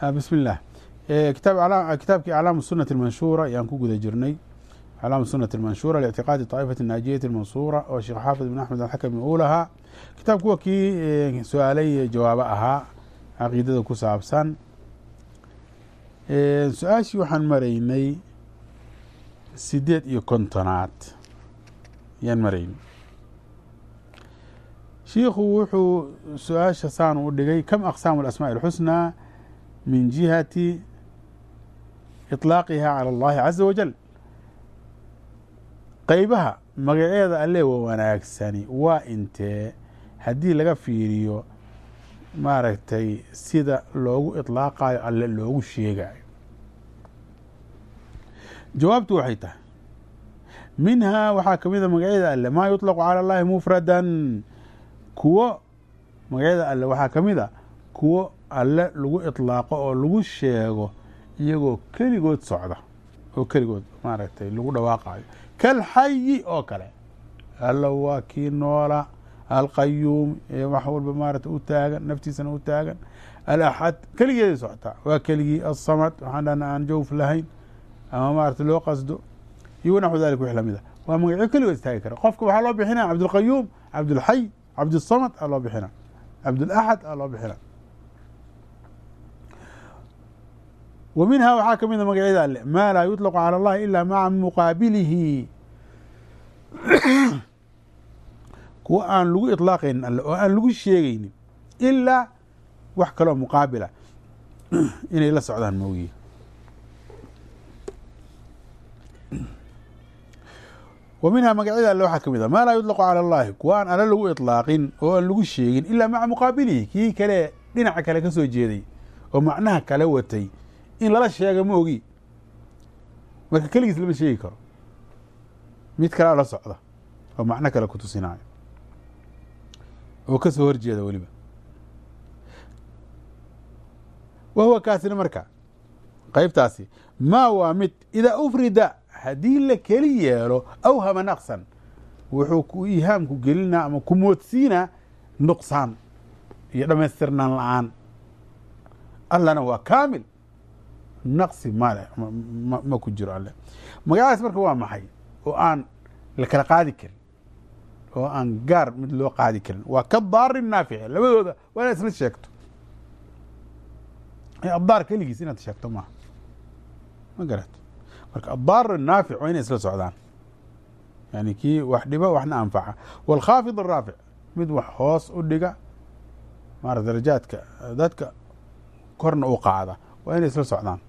Ah, bism illaah eh, kitaabkii aclaamu sunati almanshuura ayaan ku guda jirnay. Aclaamu sunati almanshuura liictiqaadi taa'ifati naajiyati almansuura oo sheekh xaafid bin axmed alxakami uu lahaa. Kitaabku waa kii eh, su'aalay eh, jawaabo ahaa caqiidada ku saabsan. Su'aashii waxaan maraynay sideed iyo kontonaad. Yaan maraynay shiikhu wuxuu su'aasha saan u dhigay kam aqsaamu alasmaai alxusnaa min jihati iطlaaqiha calى اllahi caza wajal qeybaha magaceeda alle wa wanaagsani waa intee haddii laga fiiriyo maaragtay sida loogu iطlaaqayo alle loogu sheegayo jawaabtu waxay tahay minhaa waxaa ka mida magacyada alle maa yuطlaqu calى اllahi mufradan kuwo magacyada alle waxaa ka mid a kuwo alle lagu itlaaqo oo lagu sheego iyagoo keligood socda. Oo keligood maaragtay lagu dhawaaqayo kalxayi oo kale. Alla waa kii noola alqayuum ee wax walba maarata u taagan naftiisana u taagan. Alaxad keligeeday socotaa waa keligii alsamad waxaan dhahna aan jawf lahayn ama maarata loo qasdo. Iyo wanaxu dalik wix lamida ah. waa magacyo keligood istaagi kara. Qofka waxaa loo bixinaya cabdulqayuum cabdulxay cabdulsamad aa loo bixina cabdulaxad aa loo bixina wa minhaa waxaa ka mida magacyada alle maa laa yuطlaqu calى اllahi ila maca muqaabilihi kuwa aan lagu iطlaaqaynin alle oo aan lagu sheegaynin ilaa wax kaloo muqaabila inay la socdaan moogiye wa minhaa magacyada alle waxaa ka mid a maa laa yuطlaqu calى اllahi kuwa aan alle lagu iطlaaqin oo aan lagu sheegin ilaa maca muqaabilihi kii kale dhinaca kale ka soo jeeday oo macnaha kale watay in lala sheega ma ogi. Marka keligiis lama sheegi karo. Mid kalea la socda oo macno kale ku tusinayo oo ka soo horjeeda weliba. Wa huwa kaasina marka? Qeybtaasi maa waa mid idaa ufrida haddii la keli yeelo awhama naqsan wuxuu ku ihaamku gelinaa ama ku moodsiinaa nuqsaan iyo dhamaystirnaan la'aan. Allana waa kaamil naqsi male ma ku jiro alle. Magacadaas marka waa maxay? Oo aan la kala qaadi karin. Oo aan gaar mid loo qaadi karin. Waa ka daari naafici. Labadooda waa inaad isla sheegto. Addaar keligiis inaad sheegto maaha ma garat marka addaar naafic waa inay isla socdaan. Yani kii wax dhiba waxna anfaca. Wاlkhaafid araafic mid wax hoos u dhiga maara darajaadka dadka korna u qaada. Waa inay isla socdaan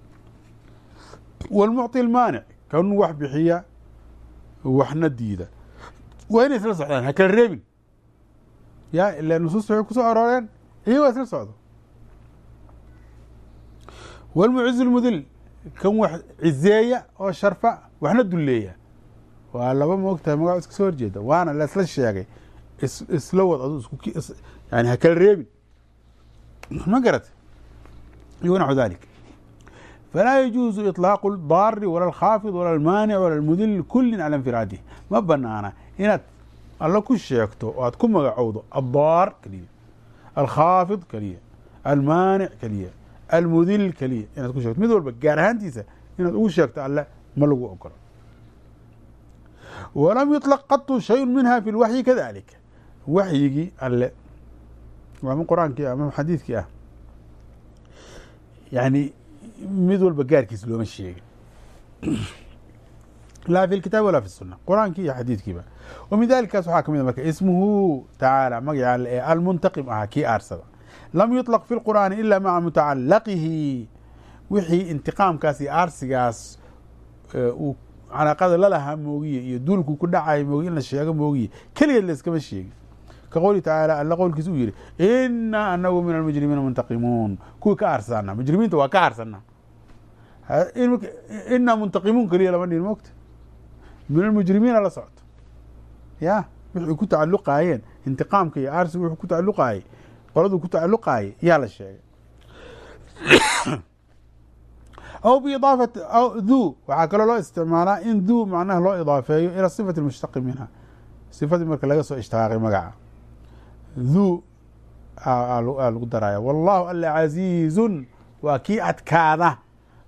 walmucطi lmaanic kan wax bixiya waxna diida waa inay isla socdaan ha kala reebin ya ila nusuusta waxay ku soo arooreen iyo waa isla socdo walmucizu lmudil kan wax cizeeya oo sharfa waxna dulleeya waa laba moogtaha magaco iska soo horjeeda waana la isla sheegay is isla wad adu isku yani ha kala reebin ma garat iyo wanaxu dalik falaa yajuusu itlaaqu daari wala alkhaafid wala almaanic wala almudil kullin cala infiraadih ma banaana inaad alla ku sheegto oo aad ku magacowdo addaar keliya alkhaafid keliya almaanic keliya almudil keliya inaad ku sheegto mid walba gaar ahaantiisa inaad ugu sheegto alle ma lagu ogolo walam yutlaq qatu shayun minha fi lwaxyi kadalika waxyigii alle ama qur'aankii ama xadiidkii ah yani mid walba gaarkiis looma sheegin. Laa fi lkitaab walaa fi suna qur'aankii iyo xadiidkiiba. Wa min dalikaas waxaa ka mid marka ismuhu tacaala magaca alle ee almuntaqim ahaa kii aarsada. Lam yuطlaq fi lqur'aani ila maca mutacalaqihi. Wixii intiqaamkaas iyo aarsigaas uu calaaqada lalahaa moogiye iyo duulku ku dhacay moogiye in la sheego moogiye keligeed layskama sheegin. Ka qowli tacaala alla qowlkiisa uu yihi inaa anagu min almujrimiina muntaqimuun. Kuwii ka aarsanaa mujrimiinta waa ka aarsanaa inaa muntaqimuun keliya lama dhihin mogta min almujrimiina la socto ya wixii ku tacaluqaayeen intiqaamka iyo aarsiga wuxuu ku tacaluqaayey qoladuu ku tacaluqaayay yaa la sheegay aw biidaafat dhu waxaa kaloo loo isticmaalaa in dhu macnaha loo idaafeeyo ila sifati mushtaqi minha sifadii marka laga soo ishtaaqay magaca aa lagu daraya wallahu alla casiizun waa kii adkaada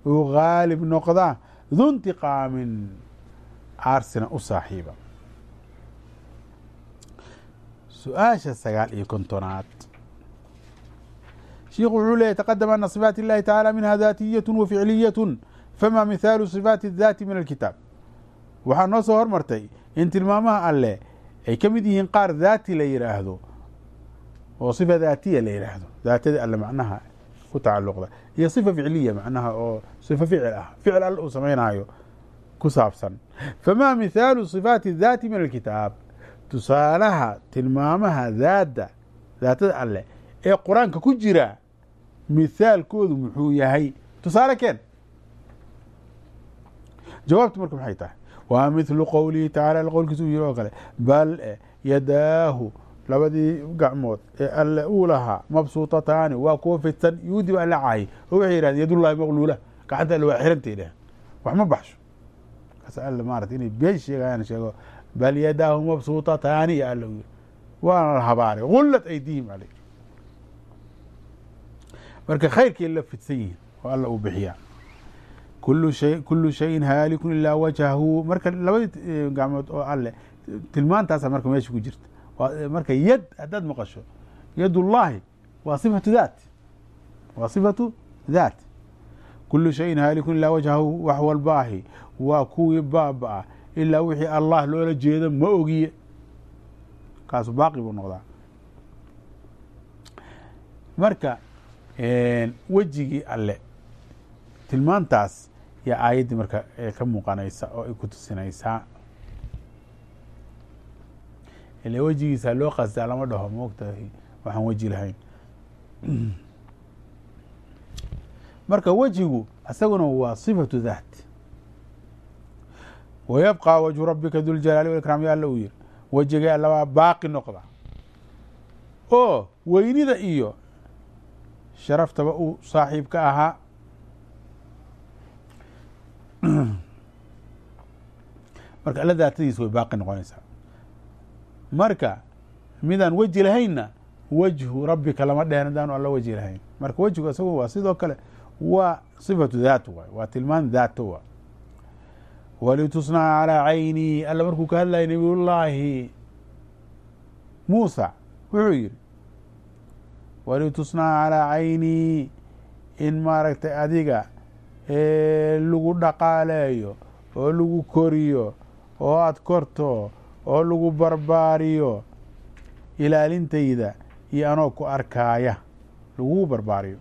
uu gaalib noqda du intiqaamin aarsina u saaxiiba su-aasha sagaal iyo kontonaad shiikhu wuxuu leeyay taqadama ana صifaat اllahi tacala minha daatiyat wa ficliyat fama mihaalu صifaati الdaati min alkitaab waxaa noo soo hormartay in tilmaamaha alleh ay ka mid yihiin qaar daati la yidhaahdo oo sifa daatiya la yidhaahdo daatada alle macnaha ku tacaluqda iyo sifa ficliya macnaha oo sifa ficil ah. Ficil alle uu samaynaayo ku saabsan. Famaa mithaalu صifaati daati min alkitaab? Tusaalaha tilmaamaha daadda daatada alleh ee qur'aanka ku jira mithaalkoodu muxuu yahay tusaale keen. Jawaabtu marka maxay tahay? Waa mithlu qowlihi tacala qowlkiisa uu yihi oo kale bal yadaahu labadii gacmood ee alle uu lahaa mabsuutataani waa kuwa fidsan yuudi baa la caayay oo waxay yidhahdeen yadullahi maqluula gacanta alle waa xirantay dheh wax baxsho. Kaas alle maarata inay been sheegayaan sheego bal yadaahu mabsuutataani ya alle. U yiri waana la habaaray gullat marka khayrkay la fidsan yihiin oo alla uu bixiyaa kulu shay kulu shayin haalikun ilaa wajhahu. Marka labadii gacmood oo alle tilmaantaasa marka meesha ku jirta marka yad haddaad maqasho yadullaahi waa sifatu daat. Waa sifatu daat. Kulu shayin haalikun ilaa wajhahu wax walbaahi waa kuwii baaba ah ilaa wixii allah loola jeedo ma ogiye. Kaasu baaqi buu noqdaa. Marka wejigii alle. Tilmaantaas yaa aayaddii marka ka muuqanaysa oo ay ku tusinaysaa ila wejigiisa loo qasdaa lama dhaho moogtahay waxaan weji lahayn. Marka wejigu isaguna waa sifatu daat. Wa yabqى wajhu rabika duljalaali walikraam ya alla uu yiri. Wejiga alla waa baaqi noqda. Oo weynida iyo sharaftaba uu saaxiib ka ahaa. Marka alla daatadiisa way baaqi noqonaysaa marka midaan weji lahaynna wajhu rabbika lama dhehen hadaanu alla weji lahayn. Marka wejigu isagu waa sidoo kale waa sifatu daat waay waa tilmaan daato waa walitusnaca calaa caynii alla markuu ka hadlayay nabiyullaahi muusa wuxuu yidhi walitusnaca calaa caynii in maaragtay adiga lagu dhaqaaleeyo oo lagu koriyo oo aada korto oo lagu barbaariyo ilaalintayda iyo anoo ku arkaaya lagu barbaariyo.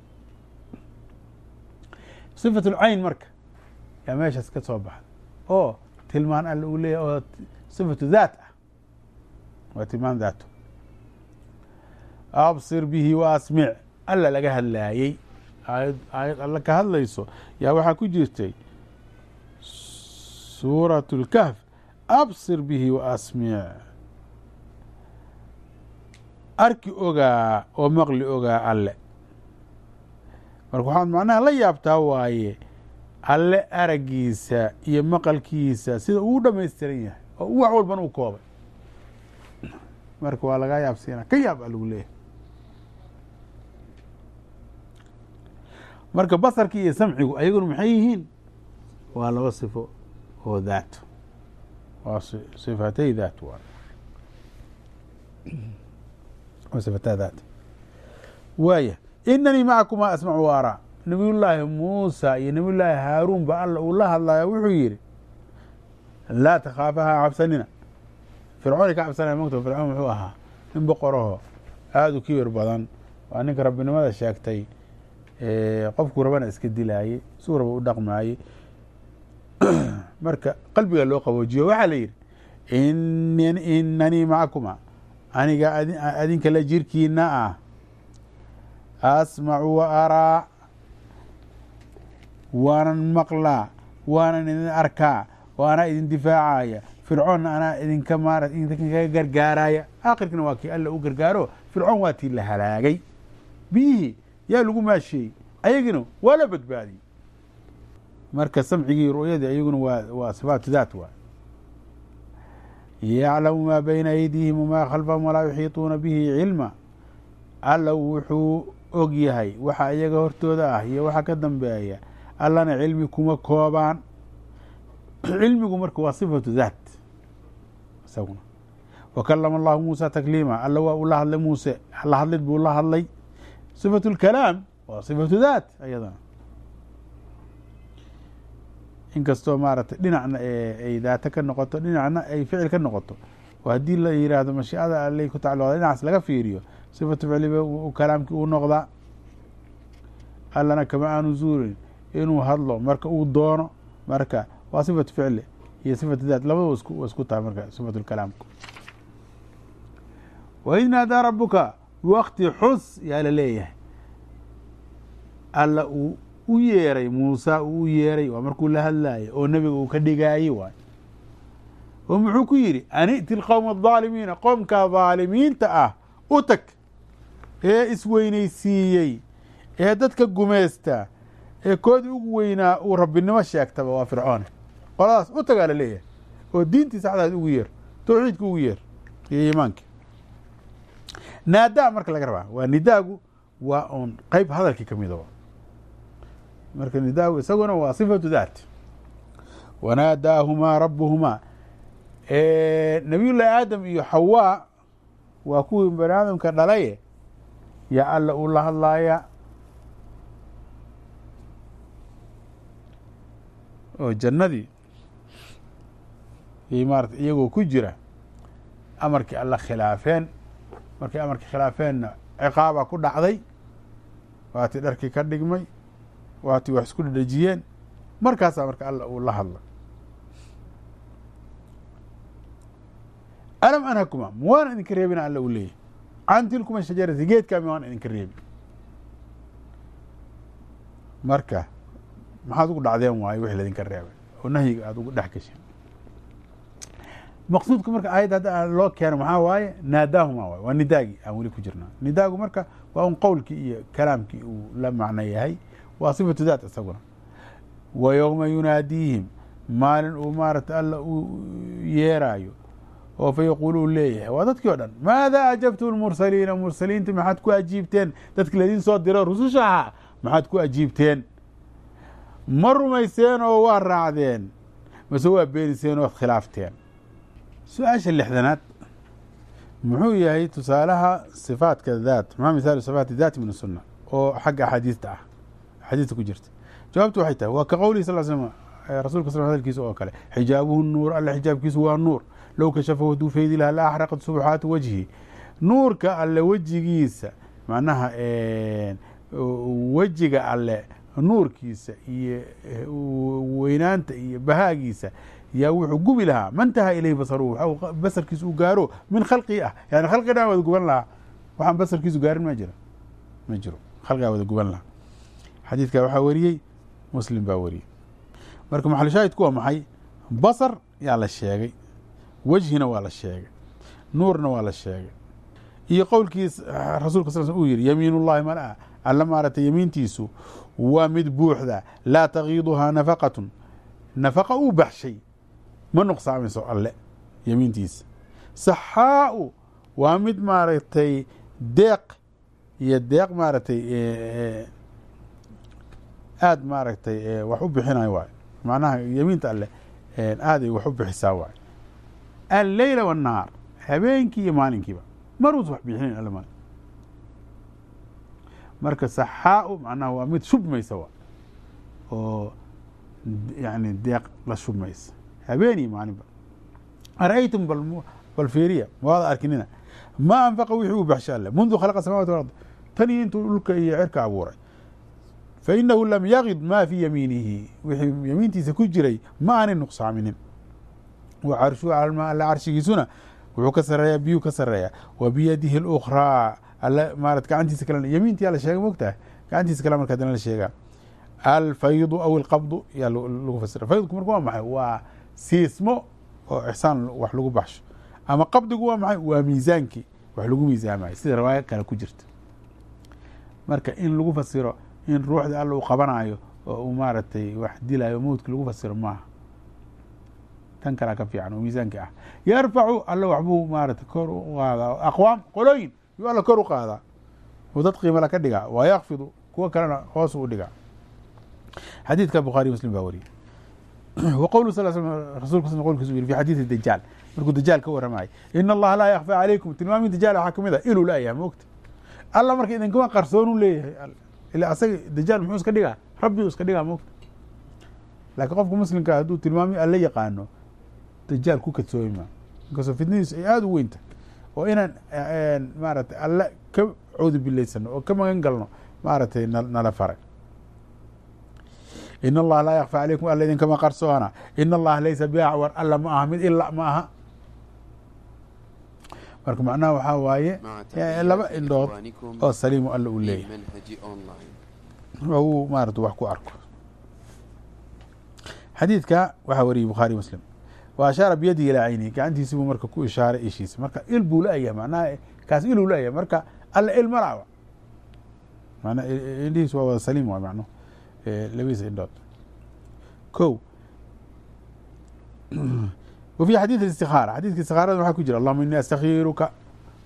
Sifatulcayn marka yaa meeshaas ka soo baxda oo tilmaan alle uu leeyahy oo sifatu daat ah. Waa tilmaan daato absir bihi wa asmic alla laga hadlaayey. Aayad aayad alle ka hadlayso yaa waxaa ku jirtay suurat اlkahf absir bihi wa asmic arki ogaa oo maqli ogaa alle. Marka waxaad macnaha la yaabtaa waaye alle araggiisa iyo maqalkiisa sida uu dhamaystiran yahay oo u wax walbana u koobay. Marka waa lagaa yaabsiina ka yaab a lagu leeyahay. Marka basarki iyo samcigu ayaguna maxay yihiin? Waa laba sifo oo daato waa sifatay daat waa. Sifataa daat. Waaya inanii macakuma asmacu wa araa nabiyullaahi muusa iyo nabiyullaahi haaruun ba alla uu la hadlaya wuxuu yidhi laa takhaafaha cabsanina. Fircoonay ka cabsanaya mogta fircoon muxuu ahaa nin boqoraho aada u kibir badan waa ninka rabbinimada sheegtay qofkuu rabana iska dilaayey suu raba u dhaqmaayey marka qalbiga loo qaboojiyo waxaa la yidhi inanii macakuma aniga adinka la jirkiina ah. Asmacu wa araa. Waanan maqlaa waanan idin arkaa oo anaa idin difaacaya. Fircoonna anaa idinka maara idinkaga gargaaraya aakhirkina waa kii alla u gargaaro. Fircoon waa tii la halaagay. Biyihii yaa lagu maasheeyey. Ayagina waa la badbaadiyey marka samcigii ru'yadii ayaguna waa sifaatu daat waa yaclamu maa bayna aydiihim wamaa khalfahum walaa yuxiituuna bihi cilma. Alla wuxuu og yahay waxa iyaga hortooda ah iyo waxa ka dambeeya allana cilmi kuma koobaan. Cilmigu marka waa sifatu daat isaguna. Wa kalama allahu muusa takliima alla waa uu la hadlay muuse la hadlid buu la hadlay. Sifatu lkalaam waa sifatu daat ayadana inkastoo maaragtay dhinacna ay daato ka noqoto dhinacna ay ficil ka noqoto. Haddii la yiraahdo mashiicada aley ku tacalluqda dhinacaas laga fiiriyo. Sifatu ficliba kalaamkii uu noqdaa allana kama aanu zuurin inuu hadlo marka uu doono. Marka waa sifatu ficli iyo sifatu daat labada wa isku tahay marka sifatu lkalaamku waid naadaa rabuka wakti xus yaa la leeyahay. Alla uu u yeeray muusa uu u yeeray waa markuu la hadlayo oo nebiga uu ka dhigaayey waay. Oo muxuu ku yidhi an i'ti lqowma adaalimiina qoomka daalimiinta ah u tag. Ee isweynaysiiyey ee dadka gumaysta ee koodii ugu weynaa uu rabbinimo sheegtaba waa fircoone qoladaas u tagaa la leeyahay oo diintii saxdaad ugu yeer tawxiidka ugu yeer iyo iimaanki naadaa marka laga rabaa waa nidaagu waa uun qeyb hadalkii ka mida marka nidaagu isaguna waa sifatu daat. Wanaadaahumaa rabuhumaa nabiy llahi aadam iyo xawaa waa kuwii bani aadamka dhalaye. Yaa alla uu la hadlaaya. Oo jannadii iyo maarata iyagoo ku jira amarkii alla khilaafeen. Markay amarkii khilaafeenna ciqaaba ku dhacday. Waatii dharkii ka dhigmay waatii wax isku dhedhejiyeen markaasaa marka alla uu la hadla. Alam anhakuma ma waana idinka reebina alla uu leeyahy can tilkuma shajarati geedkaa mi waana idinka reebi marka maxaad ugu dhacdeen waayo wixii laydinka reebay? Oo nahyiga aada ugu dhex gashin maqsuudka marka aayadda hadda loo keeno maxaa waaye naadaahuma waay waa nidaagii aan weli ku jirnaa. Nidaagu marka waa un qowlkii iyo kalaamkii uu la macno yahay waa sifatu daat isaguna wa yowma yunaadiihim maalin uu maarata alla uu yeeraayo oo fa yaquulu u leeyahay. Waa dadkii o dhan maada ajabtu lmursaliina mursaliinta maxaad ku ajiibteen? Dadki laydin soo diro rususha ahaa maxaad ku ajiibteen? Ma rumayseen oo waa raacdeen? Mase waa beeniseen ood khilaafteen? Su'aasha lixdanaad muxuu yahay tusaalaha sifaatka daat maxaa misaalu sifaati daati min asunna oo xagga axaadiista ah axaadiista ku jirta. Jawaabtu waxay tahay waa ka qowlihi sal slm rasulka sal hadalkiisa oo kale xijaabuhu nuur alle xijaabkiisu waa nuur. Low kashafahu hadduu feydi lahaa la axraqat subxaatu wajhi. Nuurka alle wejigiisa macnaha wejiga alle nuurkiisa iyo weynaanta iyo bahaagiisa yaa wuxuu gubi lahaa. Mantaha ilayhi basaruhu basarkiisu uu gaaro min khalqii ah. Yani khalqi dhan wada guban lahaa. Waxaan basarkiisu gaarin ma jira ma jiro. Khalqigaa wada guban lahaa xadiidka waxaa wariyey muslim baa wariyey. Marka maxalushaahidku waa maxay? Basar yaa la sheegay wejhina waa la sheegay nuurna waa la sheegay. Iyo qowlkiis rasuulka sal uu yihi yamiin ullahi malaa alla maaragtay yamiintiisu waa mid buuxda laa tagiiduhaa nafaqatun. Nafaqa uu baxshay ma nuqsaamayso alle yamiintiisa saxaau waa mid maaragtay deeq iyo deeq maaragtay aada maaragtay wax u bixinayo waay. Macnaha yamiinta alle aaday wax u bixisaa waay. Alleyla wannahaar habeenkii iyo maalinkiiba. Maruus wax bixinayn alle male marka saxaau macnaha waa mid shubmaysa waa oo yani deeq la shubmaysa. Habeen iyo maalinba ara'aytum bal fiiriya mawaada arkinina. Ma anfaqa wixii uu baxsha alle. Mundu khalaqa samawati walard. Tan iyo intuu dhulka iyo cirka abuuray fainahu lam yagid ma fii yamiinihi wixii yamiintiisa ku jiray ma aanay nuqsaaminin wa carshu calma alle carshigiisuna wuxuu ka sareeyaa biyuu ka sareeyaa wa biyadihi اlأkhraa alle maarat gacantiisa kale yamiinti yaa la sheega mogtahay gacantiisa kale marka adana la sheegaa alfaydu aw ilqabdu yaa lagu fasira faydku marka waa maxay waa siismo oo ixsaan wax lagu baxsho ama qabdigu waa maxay waa miisaankii wax lagu miisaamayo sida riwaayo kale ku jirta marka in lagu fasiro in ruuxda alla uu qabanayo oo uu maaragtay wax dilayo mowdka lagu fasiro maaha. Tan kalea ka fiican oo miisaankii ah. Yarfacu alla waxbuu maaragtay kor u qaadaa. Aqwaam qolooyin yuu alla kor u qaadaa. Uu dad qiimala ka dhigaa. Wa yakfidu kuwo kalena hoos u dhigaa. Xadiidka bukhaari muslim baa wariyey. Wa sal sl rasulka sl qolkiisu yiri fi xadiidi dajaal markuu dajaal ka warramayay ina allaha laa yakfaa calaykum tilmaamii dajaal waxaa ka mid ah iluu laayaha moogta. Alla marka idinkama qarsoonu leeyahay ila asaga dajaal muxuu iska dhigaa rabbi u iska dhigaa moogta laakiin qofka muslimkaa hadduu tilmaami alla yaqaano dajaal ku kadsoomi maa inkastoo fitnadiisu ay aada u weynta oo inaan maaragtay alla ka coodu bilaysano oo ka magan galno maaragtay nala faray in allaha laa yakfaa calaykum alla idinkama qarsoona in allaha laysa biacwar alla ma aha mid ila ma aha marka macnaha waxaa waaye laba indhood oo saliimu alla uu leeyahay. uu maarata wax ku arko. Xadiidka waxaa wariyey bukhaari muslim. Wa ashaara biyadihi ilaa caynihi gacantiisi buu marka ku ishaaray ishiisa. Marka il buu la-yahay macnaha kaas iluu la-yahay marka alla il ma lawa manaa indhihiis waa wada saliim waay macnuhu labadiisa indhood. Ko wa fi xadiid istikaara xadidka istikaarada waxaa ku jira allahuma ini astakhiruka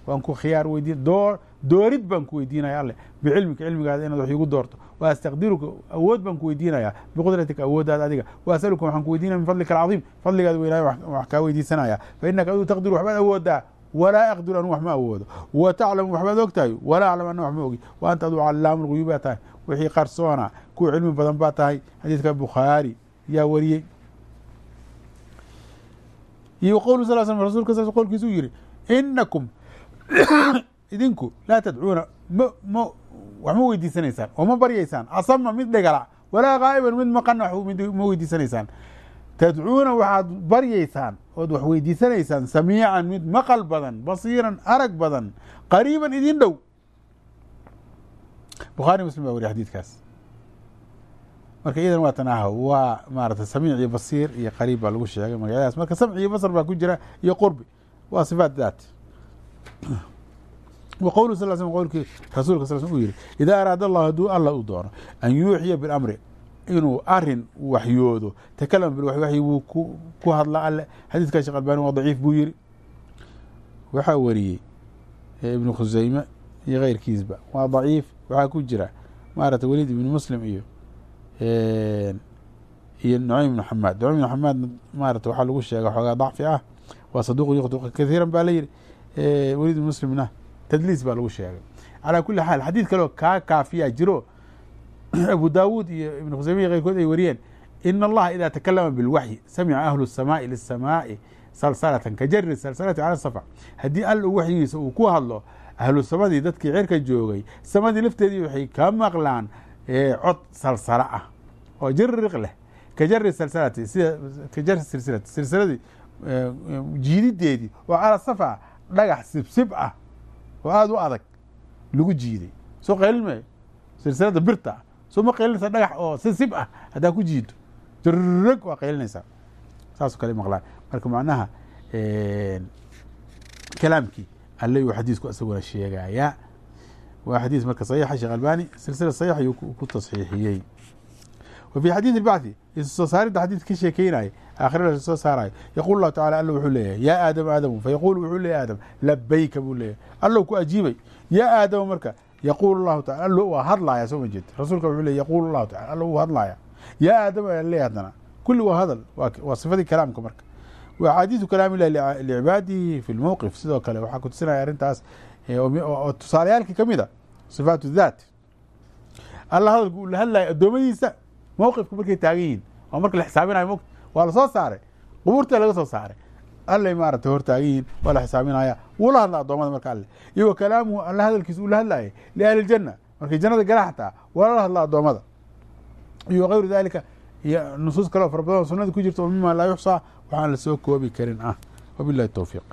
waan ku khiyaar weydiin doo doorid baan ku weydiinaya alle bicilmika cilmigaada inaad wax iigu doorto wa astaqdiruka awood baan ku weydiinaya biqudratika awooddaada adiga wa asaluka waxaan ku weydiinaya min fadlika alcadiim fadligaada weynaayo wax kaa weydiisanaya fa inaka aduu taqdiru waxbaad awoodaa walaa aqdiru anu wax ma awoodo wa taclamu waxbaad og tahay walaa aclam ana wax ma ogi wa anta aduu calaamu lguyuub baa tahay wixii qarsoona iyo qowlu sal slam rasulka sal qolkiisu yihi inakum idinku laa tadcuuna ma ma wax ma weydiisanaysaan oo ma baryaysaan asama mid dhegala walaa gaa'iban mid maqana ma weydiisanaysaan tadcuuna waxaad baryaysaan ood wax weydiisanaysaan samiican mid maqal badan basiiran arag badan qariiban idin dhow bukhaari muslim baa wariy xadiidkaas marka iyadan waa tan ah waa maarata samiic iyo basiir iyo qariib baa lagu sheegay magacyadaas marka samci iyo basar baa ku jira iyo qurbi waa sifaat daat. Wa qowlu sal sl qowlkii rasuulka sal sl uu yihi idaa araada allahu hadduu alla u doono an yuuxiya bilamri inuu arrin waxyoodo takalama bilwaxyi waxyi buu ku hadla alle. Xadiidkaa sheekh albani waa daciif buu yiri waxaa wariyey ibnu khuseyme iyo keyrkiisba waa daciif waxaa ku jira maarata weliid ibnu muslim iyo iyo nucaym ibnu xamaad nucaym ibnu xamaad maarata waxaa lagu sheega xoogaa dacfi ah. Waa saduuq yukhdu kathiiran baa la yihi weliid muslimna tadliis baa lagu sheegay. Calaa kuli xaal xadiid kaleo kaa kaafiyaa jiro. Abu daawuud iyo ibn khuseyme iyo keyrkood ay wariyeen. Ina allaha ida takalama bilwaxyi samica ahlu الsamaai lisamaai salsalatan ka jari salsalati cala safc haddii alla waxyigiisa uu ku hadlo ahlu samadii dadkii cirka joogay samadii lafteedii waxay ka maqlaan cod salsalo ah oo jiriq leh. Ka jari salsalati sida ka jari silsilati. Silsiladii jiidideedii oo cala safa dhagax sibsib ah oo aada u adag lagu jiiday. Soo qaylin maayo silsilada birta ah soo ma qaylinaysaa dhagax oo si sib ah haddaa ku jiido. Jirg waa qaylinaysaa saasoo kale maqlaan. Marka macnaha kalaamkii alle uu xadiisku isaguna sheegayaa waa xadiis marka saxiixa sheekh albani silsila saxiix ayuu ku tasxiixiyey wa fi xadiid ilbacthi isu soo saaridda xadiidka ka sheekeynaya aakhira la soo saarayo yaquul allahu tacala alla wuxuu leeyahay yaa aadamu aadamu fa yaquulu wuxuu leeyahy aadam labayka buu leeyahay allow ku ajiibay yaa aadamu marka yaquul llahu taala allo waa hadlaaya soo ma jeed rasuulka wuxuu leey yaquul llahu taala allo wuu hadlaaya yaa aadam ayaa leeyahy haddana kulli waa hadal waa sifadii kalaamka marka wa axaadiisu kalaam illahi licibaadihi fi lmowqif sidoo kale waxaa ku tusinaya arrintaas oo tusaaleyaalkii ka mid a sifaatu daat alla hadalku uu la hadlayo addoommadiisa mowqifka markay taagan yihiin oo marka la xisaabinayo mot waa la soo saaray. Qubuurta laga soo saaray. Allay maaragtay hor taagan yihiin waa la xisaabinaya wuu la hadla adoomada marka alle wa kalaamuhu alla hadalkiisa uu la hadlayay liahli ljanna markay jannada gala xataa waa lala hadla adoomada iyo kayru dalika iyo nusuus kale oo fara badan oo sunada ku jirta oo mima laa yuxsaa waxaan la soo koobi karin ah. Wabilahi towfiiq